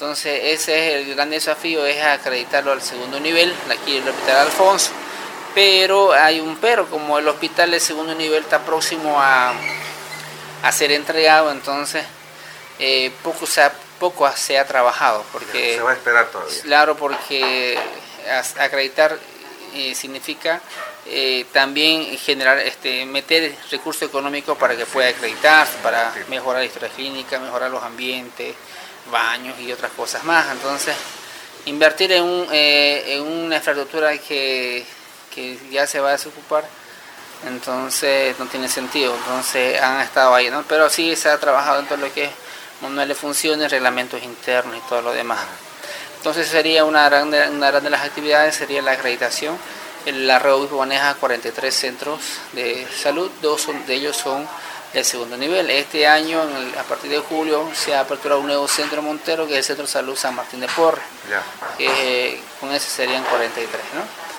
Entonces ese es el gran desafío, es acreditarlo al segundo nivel, aquí el Hospital Alfonso. Pero hay un pero, como el hospital de segundo nivel está próximo a, a ser entregado, entonces eh, poco, se ha, poco se ha trabajado. Porque, se va a esperar todavía. Claro, porque acreditar eh, significa eh, también generar, este, meter recursos económicos para que pueda acreditarse, para mejorar la historia clínica, mejorar los ambientes, baños y otras cosas más. Entonces, invertir en, un, eh, en una infraestructura que, que, ya se va a desocupar, entonces no tiene sentido. Entonces han estado ahí, ¿no? Pero sí se ha trabajado en todo lo que es manual de funciones, reglamentos internos y todo lo demás. Entonces sería una gran, una gran de las actividades, sería la acreditación. La red maneja 43 centros de salud, dos de ellos son el segundo nivel. Este año, a partir de julio, se ha aperturado un nuevo centro Montero, que es el Centro de Salud San Martín de Porres. con ese serían 43, ¿no?